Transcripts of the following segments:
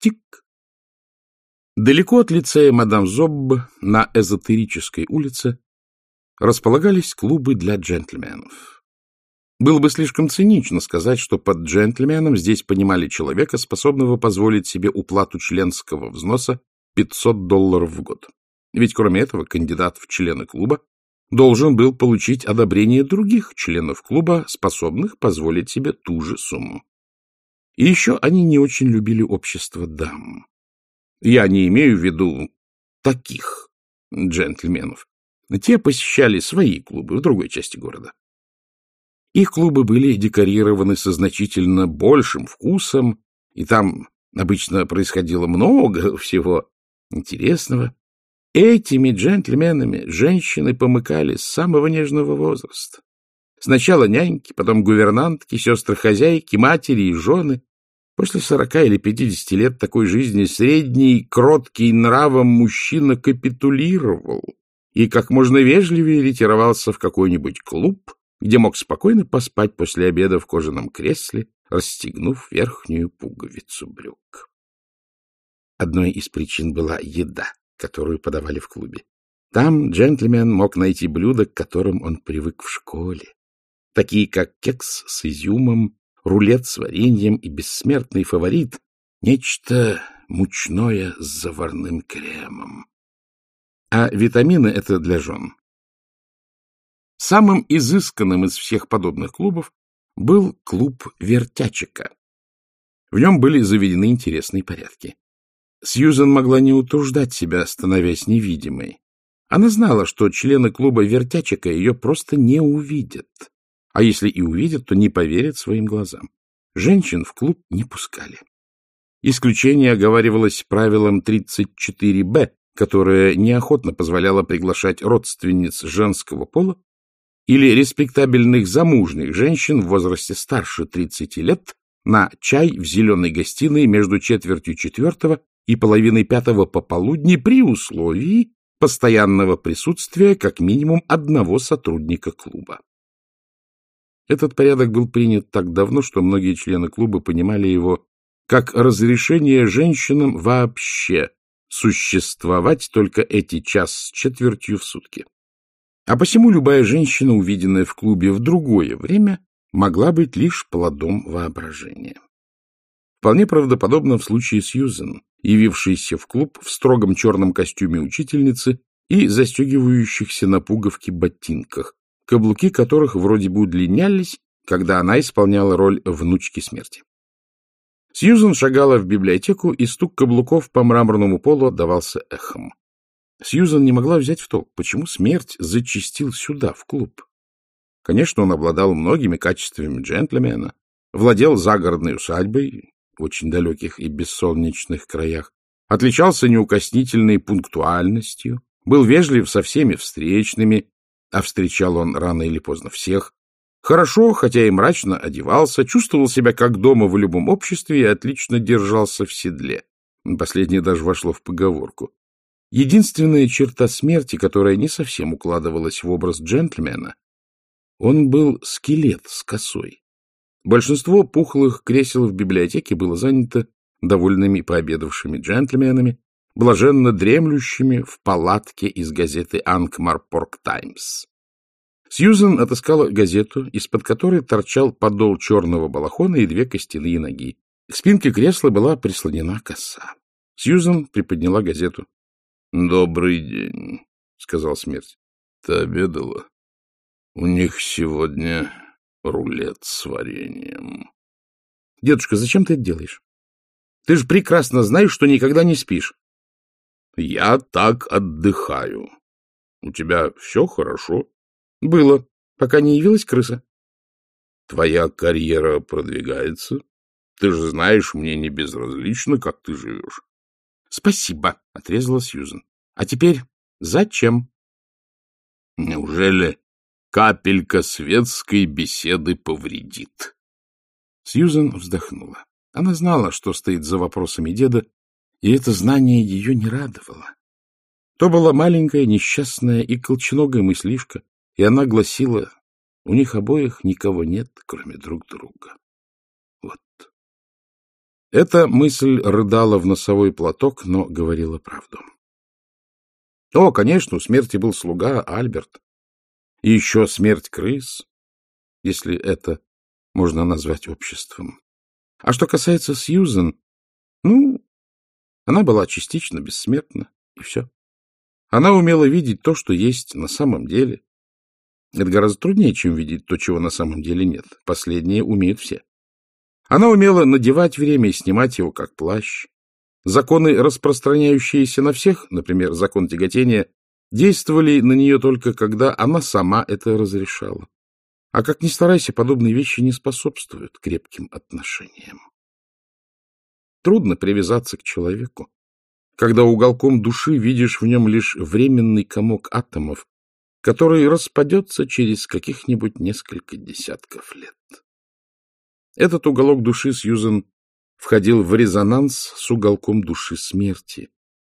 Тик. Далеко от лицея мадам Зобб на эзотерической улице располагались клубы для джентльменов. Было бы слишком цинично сказать, что под джентльменом здесь понимали человека, способного позволить себе уплату членского взноса 500 долларов в год. Ведь кроме этого кандидат в члены клуба должен был получить одобрение других членов клуба, способных позволить себе ту же сумму. И еще они не очень любили общество дам. Я не имею в виду таких джентльменов. Те посещали свои клубы в другой части города. Их клубы были декорированы со значительно большим вкусом, и там обычно происходило много всего интересного. Этими джентльменами женщины помыкали с самого нежного возраста. Сначала няньки, потом гувернантки, сестры-хозяйки, матери и жены. После сорока или пятидесяти лет такой жизни средний, кроткий нравом мужчина капитулировал и как можно вежливее ретировался в какой-нибудь клуб, где мог спокойно поспать после обеда в кожаном кресле, расстегнув верхнюю пуговицу брюк. Одной из причин была еда, которую подавали в клубе. Там джентльмен мог найти блюда, к которым он привык в школе, такие как кекс с изюмом, рулет с вареньем и бессмертный фаворит — нечто мучное с заварным кремом. А витамины — это для жен. Самым изысканным из всех подобных клубов был клуб Вертячика. В нем были заведены интересные порядки. Сьюзен могла не утруждать себя, становясь невидимой. Она знала, что члены клуба Вертячика ее просто не увидят. А если и увидят, то не поверят своим глазам. Женщин в клуб не пускали. Исключение оговаривалось правилом 34-Б, которое неохотно позволяло приглашать родственниц женского пола или респектабельных замужних женщин в возрасте старше 30 лет на чай в зеленой гостиной между четвертью четвертого и половиной пятого пополудни при условии постоянного присутствия как минимум одного сотрудника клуба. Этот порядок был принят так давно, что многие члены клуба понимали его как разрешение женщинам вообще существовать только эти час с четвертью в сутки. А посему любая женщина, увиденная в клубе в другое время, могла быть лишь плодом воображения. Вполне правдоподобно в случае Сьюзен, явившейся в клуб в строгом черном костюме учительницы и застегивающихся на пуговки ботинках, каблуки которых вроде бы удлинялись, когда она исполняла роль внучки смерти. Сьюзен шагала в библиотеку, и стук каблуков по мраморному полу отдавался эхом. Сьюзан не могла взять в толк, почему смерть зачистил сюда, в клуб. Конечно, он обладал многими качествами джентльмена, владел загородной усадьбой в очень далеких и бессолнечных краях, отличался неукоснительной пунктуальностью, был вежлив со всеми встречными, а встречал он рано или поздно всех, хорошо, хотя и мрачно одевался, чувствовал себя как дома в любом обществе и отлично держался в седле. Последнее даже вошло в поговорку. Единственная черта смерти, которая не совсем укладывалась в образ джентльмена, он был скелет с косой. Большинство пухлых кресел в библиотеке было занято довольными пообедавшими джентльменами, блаженно дремлющими в палатке из газеты «Анкмарпорк Таймс». Сьюзен отыскала газету, из-под которой торчал подол черного балахона и две костяные ноги. К спинке кресла была прислонена коса. Сьюзен приподняла газету. — Добрый день, — сказал смерть. — Ты обедала? У них сегодня рулет с вареньем. — Дедушка, зачем ты это делаешь? Ты же прекрасно знаешь, что никогда не спишь. — Я так отдыхаю. У тебя все хорошо? — Было, пока не явилась крыса. — Твоя карьера продвигается? Ты же знаешь, мне не безразлично, как ты живешь. — Спасибо, — отрезала Сьюзен. — А теперь зачем? — Неужели капелька светской беседы повредит? Сьюзен вздохнула. Она знала, что стоит за вопросами деда, и это знание ее не радовало. То была маленькая, несчастная и колченогая мыслишка, и она гласила, у них обоих никого нет, кроме друг друга. Вот. Эта мысль рыдала в носовой платок, но говорила правду. О, конечно, у смерти был слуга Альберт. И еще смерть крыс, если это можно назвать обществом. А что касается Сьюзен, ну, она была частично бессмертна, и все. Она умела видеть то, что есть на самом деле. Это гораздо труднее, чем видеть то, чего на самом деле нет. Последнее умеют все. Она умела надевать время и снимать его, как плащ. Законы, распространяющиеся на всех, например, закон тяготения, действовали на нее только когда она сама это разрешала. А как ни старайся, подобные вещи не способствуют крепким отношениям. Трудно привязаться к человеку, когда уголком души видишь в нем лишь временный комок атомов, который распадется через каких-нибудь несколько десятков лет. Этот уголок души Сьюзен входил в резонанс с уголком души смерти,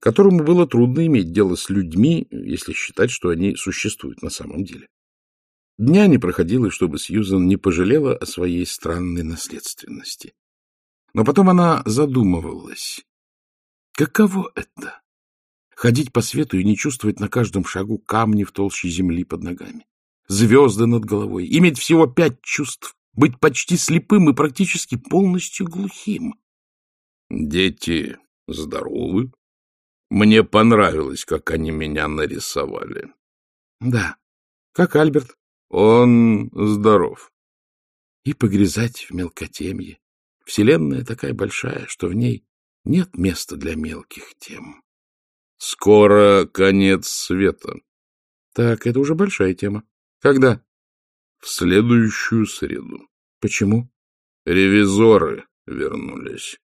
которому было трудно иметь дело с людьми, если считать, что они существуют на самом деле. Дня не проходило, чтобы Сьюзен не пожалела о своей странной наследственности. Но потом она задумывалась. Каково это — ходить по свету и не чувствовать на каждом шагу камни в толще земли под ногами, звезды над головой, иметь всего пять чувств, быть почти слепым и практически полностью глухим. Дети здоровы. Мне понравилось, как они меня нарисовали. Да, как Альберт. Он здоров. И погрязать в мелкотемье. Вселенная такая большая, что в ней нет места для мелких тем. Скоро конец света. Так, это уже большая тема. Когда? В следующую среду. Почему? Ревизоры вернулись.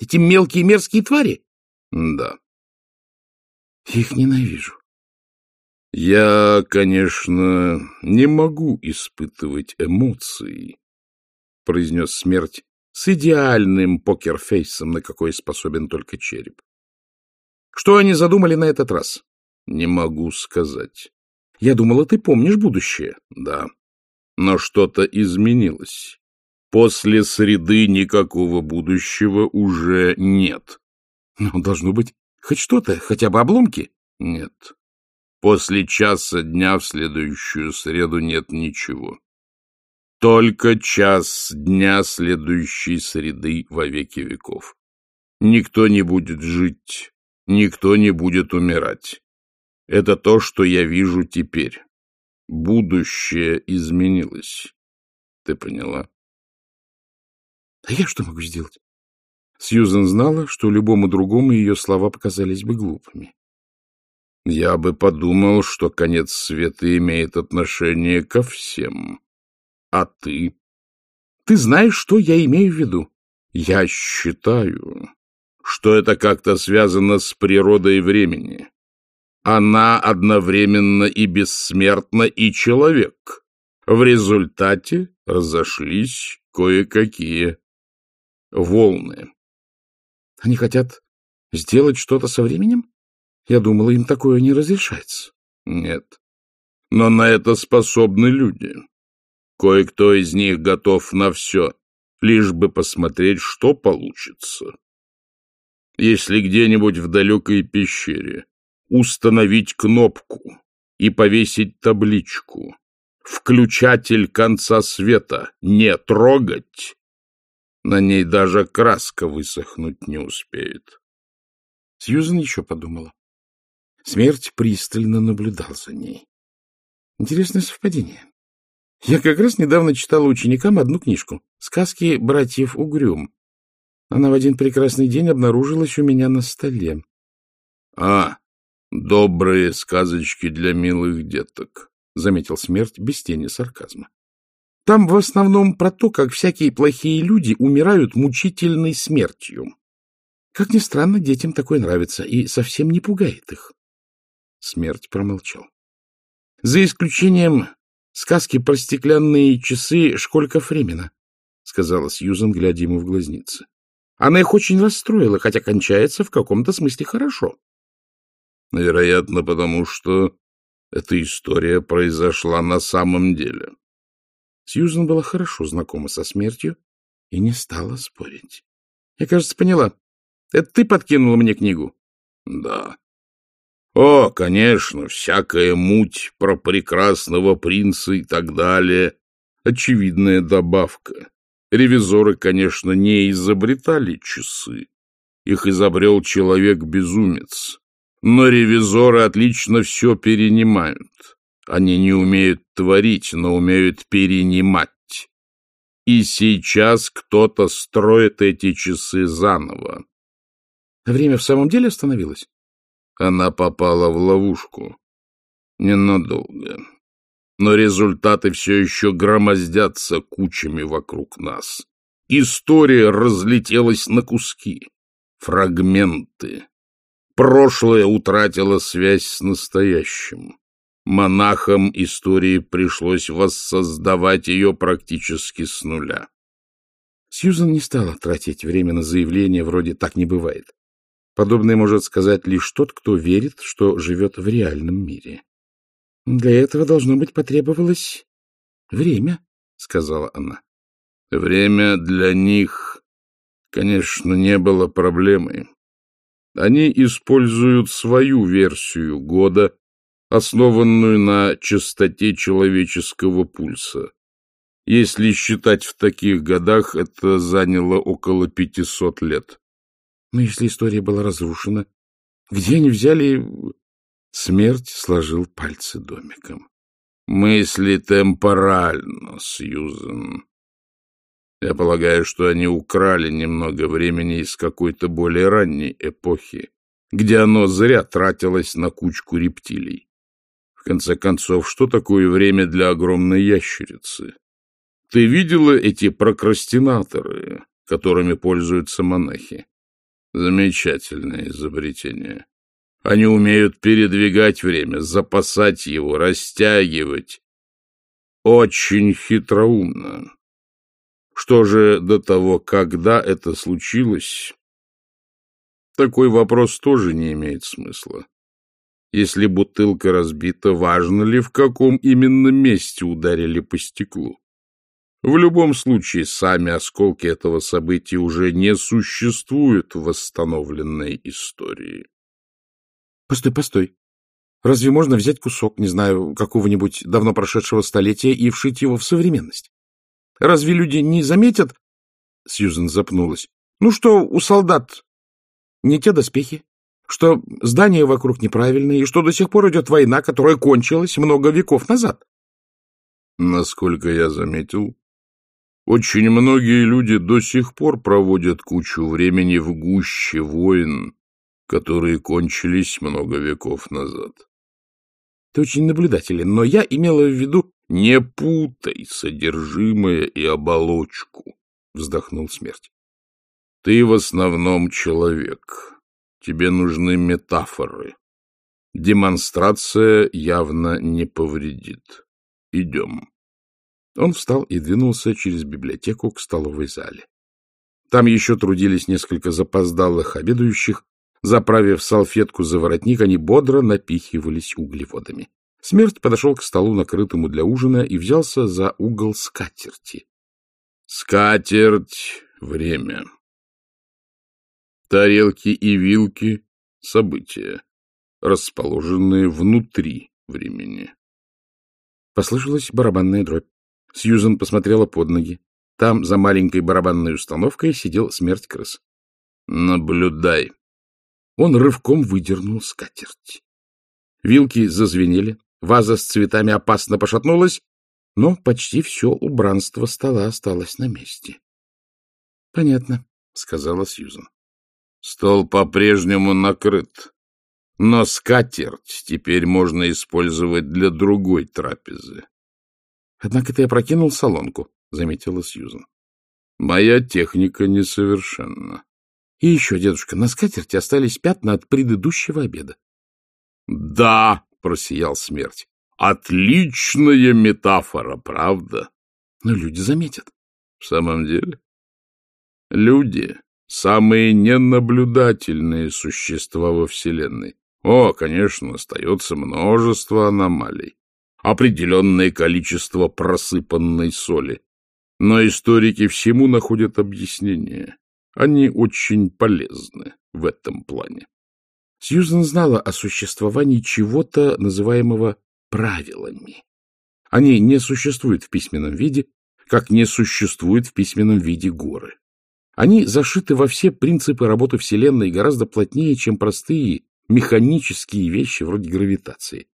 Эти мелкие мерзкие твари? Да. их ненавижу. Я, конечно, не могу испытывать эмоции, произнес смерть с идеальным покерфейсом, на какой способен только череп. Что они задумали на этот раз? Не могу сказать. Я думала, ты помнишь будущее. Да. Но что-то изменилось. После среды никакого будущего уже нет. Но должно быть хоть что-то, хотя бы обломки? Нет. После часа дня в следующую среду нет ничего. Только час дня следующей среды во веки веков. Никто не будет жить, никто не будет умирать. Это то, что я вижу теперь. Будущее изменилось. Ты поняла? А я что могу сделать? Сьюзен знала, что любому другому ее слова показались бы глупыми. Я бы подумал, что конец света имеет отношение ко всем. А ты? Ты знаешь, что я имею в виду? Я считаю, что это как-то связано с природой времени. Она одновременно и бессмертна, и человек. В результате разошлись кое-какие волны. Они хотят сделать что-то со временем? Я думала, им такое не разрешается. Нет. Но на это способны люди. Кое-кто из них готов на все, лишь бы посмотреть, что получится. Если где-нибудь в далекой пещере установить кнопку и повесить табличку «Включатель конца света не трогать», на ней даже краска высохнуть не успеет. Сьюзен еще подумала. Смерть пристально наблюдал за ней. Интересное совпадение. Я как раз недавно читала ученикам одну книжку «Сказки братьев Угрюм». Она в один прекрасный день обнаружилась у меня на столе. — А, добрые сказочки для милых деток, — заметил смерть без тени сарказма. Там в основном про то, как всякие плохие люди умирают мучительной смертью. Как ни странно, детям такое нравится и совсем не пугает их. Смерть промолчал. За исключением сказки про стеклянные часы Школька Фремена, — сказала Сьюзан, глядя ему в глазницы. Она их очень расстроила, хотя кончается в каком-то смысле хорошо. Вероятно, потому что эта история произошла на самом деле. Сьюзан была хорошо знакома со смертью и не стала спорить. — Я, кажется, поняла. Это ты подкинула мне книгу? — Да. — О, конечно, всякая муть про прекрасного принца и так далее. Очевидная добавка. Ревизоры, конечно, не изобретали часы. Их изобрел человек-безумец. Но ревизоры отлично все перенимают. Они не умеют творить, но умеют перенимать. И сейчас кто-то строит эти часы заново. Время в самом деле остановилось? Она попала в ловушку. Ненадолго. Но результаты все еще громоздятся кучами вокруг нас. История разлетелась на куски, фрагменты. Прошлое утратило связь с настоящим. Монахам истории пришлось воссоздавать ее практически с нуля. Сьюзан не стала тратить время на заявление вроде «так не бывает». Подобное может сказать лишь тот, кто верит, что живет в реальном мире. — Для этого, должно быть, потребовалось время, — сказала она. — Время для них, конечно, не было проблемой. Они используют свою версию года, основанную на частоте человеческого пульса. Если считать в таких годах, это заняло около пятисот лет. Но если история была разрушена, где они взяли... Смерть сложил пальцы домиком. Мысли темпорально, Сьюзен. Я полагаю, что они украли немного времени из какой-то более ранней эпохи, где оно зря тратилось на кучку рептилий. В конце концов, что такое время для огромной ящерицы? Ты видела эти прокрастинаторы, которыми пользуются монахи? Замечательное изобретение. Они умеют передвигать время, запасать его, растягивать. Очень хитроумно. Что же до того, когда это случилось? Такой вопрос тоже не имеет смысла. Если бутылка разбита, важно ли, в каком именно месте ударили по стеклу? В любом случае, сами осколки этого события уже не существуют в восстановленной истории. Постой, постой. Разве можно взять кусок, не знаю, какого-нибудь давно прошедшего столетия и вшить его в современность? Разве люди не заметят? Сьюзен запнулась. Ну что, у солдат не те доспехи, что здания вокруг неправильные, и что до сих пор идет война, которая кончилась много веков назад. Насколько я заметил, очень многие люди до сих пор проводят кучу времени в гуще войн, которые кончились много веков назад. Ты очень наблюдателен, но я имела в виду... — Не путай содержимое и оболочку, — вздохнул смерть. — Ты в основном человек, Тебе нужны метафоры. Демонстрация явно не повредит. Идем. Он встал и двинулся через библиотеку к столовой зале. Там еще трудились несколько запоздалых обедающих. Заправив салфетку за воротник, они бодро напихивались углеводами. Смерть подошел к столу, накрытому для ужина, и взялся за угол скатерти. — Скатерть — время. Тарелки и вилки — события, расположенные внутри времени. Послышалась барабанная дробь. Сьюзен посмотрела под ноги. Там, за маленькой барабанной установкой, сидел смерть крыс. «Наблюдай». Он рывком выдернул скатерть. Вилки зазвенели, ваза с цветами опасно пошатнулась, но почти все убранство стола осталось на месте. — Понятно, — сказала Сьюзен. Стол по-прежнему накрыт, но скатерть теперь можно использовать для другой трапезы. — Однако ты опрокинул солонку, — заметила Сьюзан. — Моя техника несовершенна. — И еще, дедушка, на скатерти остались пятна от предыдущего обеда. — Да, — просиял смерть, — отличная метафора, правда? — Но люди заметят. — В самом деле? — Люди самые ненаблюдательные существа во Вселенной. О, конечно, остается множество аномалий, определенное количество просыпанной соли. Но историки всему находят объяснение. Они очень полезны в этом плане. Сьюзен знала о существовании чего-то, называемого правилами. Они не существуют в письменном виде, как не существует в письменном виде горы. Они зашиты во все принципы работы Вселенной гораздо плотнее, чем простые механические вещи вроде гравитации.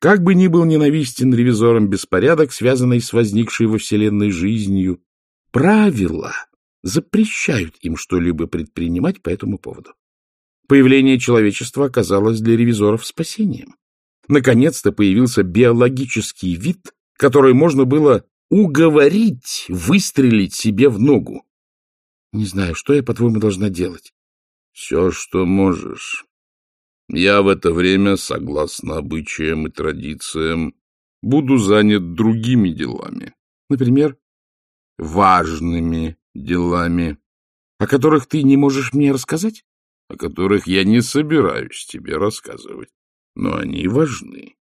Как бы ни был ненавистен ревизорам беспорядок, связанный с возникшей во Вселенной жизнью, правила запрещают им что-либо предпринимать по этому поводу. Появление человечества оказалось для ревизоров спасением. Наконец-то появился биологический вид, который можно было уговорить выстрелить себе в ногу. Не знаю, что я, по-твоему, должна делать? Все, что можешь. Я в это время, согласно обычаям и традициям, буду занят другими делами. Например? Важными делами. О которых ты не можешь мне рассказать? О которых я не собираюсь тебе рассказывать. Но они важны.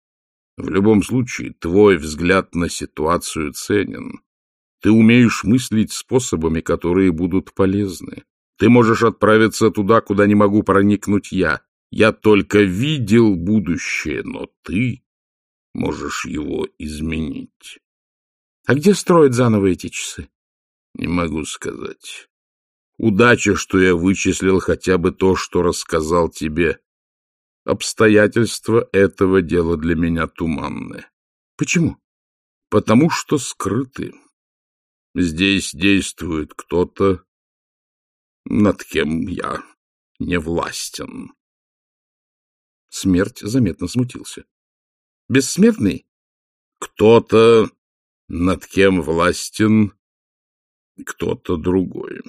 В любом случае, твой взгляд на ситуацию ценен. Ты умеешь мыслить способами, которые будут полезны. Ты можешь отправиться туда, куда не могу проникнуть я. Я только видел будущее, но ты можешь его изменить. А где строят заново эти часы? Не могу сказать. Удача, что я вычислил хотя бы то, что рассказал тебе. Обстоятельства этого дела для меня туманны. Почему? Потому что скрыты. Здесь действует кто-то, над кем я не властен. Смерть заметно смутился. Бессмертный? Кто-то, над кем властен кто-то другой.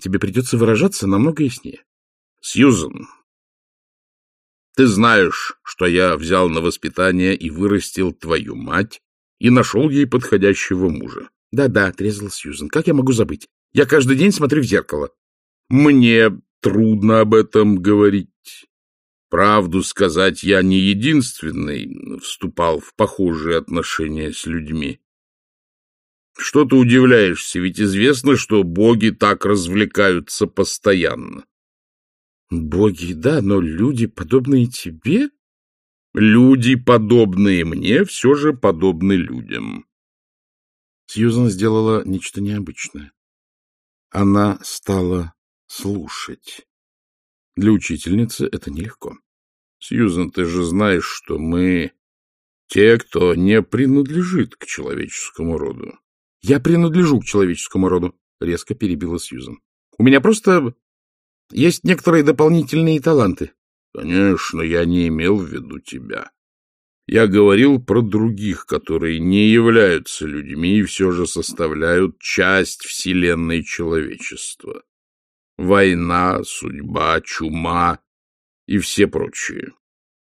Тебе придется выражаться намного яснее. Сьюзен, ты знаешь, что я взял на воспитание и вырастил твою мать и нашел ей подходящего мужа. Да-да, — отрезал Сьюзен. — Как я могу забыть? Я каждый день смотрю в зеркало. Мне трудно об этом говорить. Правду сказать, я не единственный вступал в похожие отношения с людьми. Что ты удивляешься, ведь известно, что боги так развлекаются постоянно. Боги, да, но люди, подобные тебе? Люди, подобные мне, все же подобны людям. Сьюзан сделала нечто необычное. Она стала слушать. Для учительницы это нелегко. Сьюзан, ты же знаешь, что мы те, кто не принадлежит к человеческому роду. Я принадлежу к человеческому роду, резко перебила Сьюзан. У меня просто есть некоторые дополнительные таланты. Конечно, я не имел в виду тебя. Я говорил про других, которые не являются людьми и все же составляют часть вселенной человечества. Война, судьба, чума и все прочие.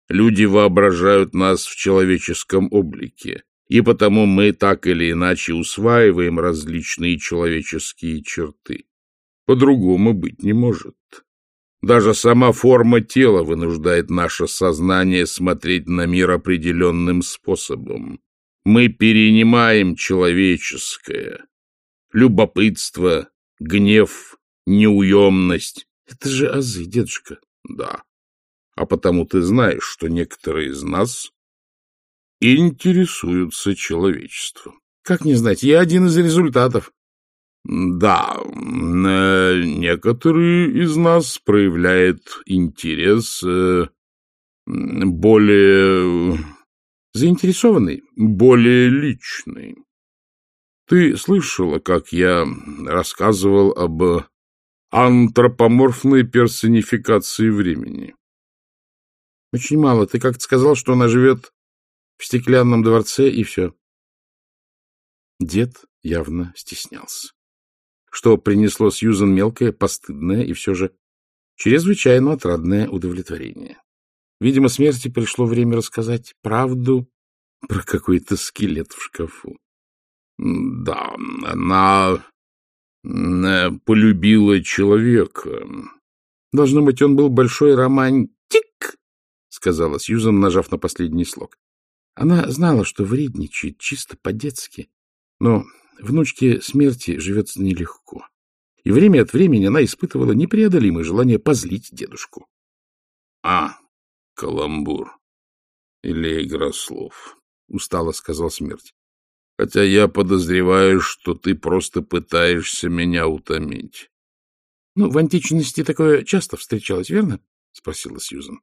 Люди воображают нас в человеческом облике, и потому мы так или иначе усваиваем различные человеческие черты. По-другому быть не может. Даже сама форма тела вынуждает наше сознание смотреть на мир определенным способом. Мы перенимаем человеческое. Любопытство, гнев, неуемность. Это же азы, дедушка. Да. А потому ты знаешь, что некоторые из нас интересуются человечеством. Как не знать, я один из результатов. Да, э, некоторые из нас проявляют интерес э, более... Заинтересованный? Более личный. Ты слышала, как я рассказывал об антропоморфной персонификации времени? Очень мало. Ты как-то сказал, что она живет в стеклянном дворце, и все. Дед явно стеснялся что принесло Сьюзан мелкое, постыдное и все же чрезвычайно отрадное удовлетворение. Видимо, смерти пришло время рассказать правду про какой-то скелет в шкафу. Да, она полюбила человека. Должно быть, он был большой романтик, сказала Сьюзан, нажав на последний слог. Она знала, что вредничает чисто по-детски, но внучке смерти живется нелегко. И время от времени она испытывала непреодолимое желание позлить дедушку. — А, каламбур. Или игра слов, — устало сказал смерть. — Хотя я подозреваю, что ты просто пытаешься меня утомить. — Ну, в античности такое часто встречалось, верно? — спросила Сьюзан.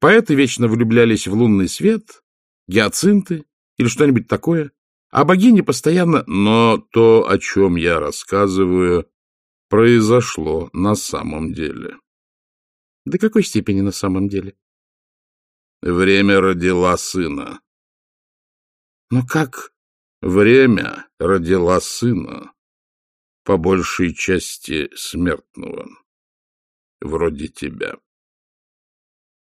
Поэты вечно влюблялись в лунный свет, гиацинты или что-нибудь такое, а богини постоянно... Но то, о чем я рассказываю, произошло на самом деле. До какой степени на самом деле? Время родила сына. Но как? Время родила сына, по большей части смертного, вроде тебя.